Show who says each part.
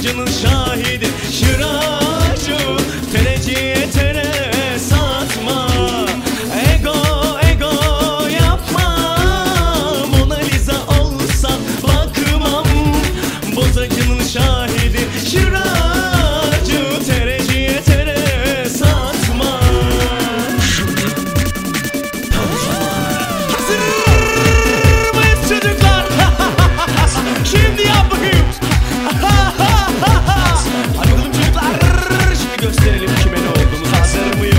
Speaker 1: Bozacının şahidi said we